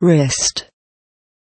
wrist.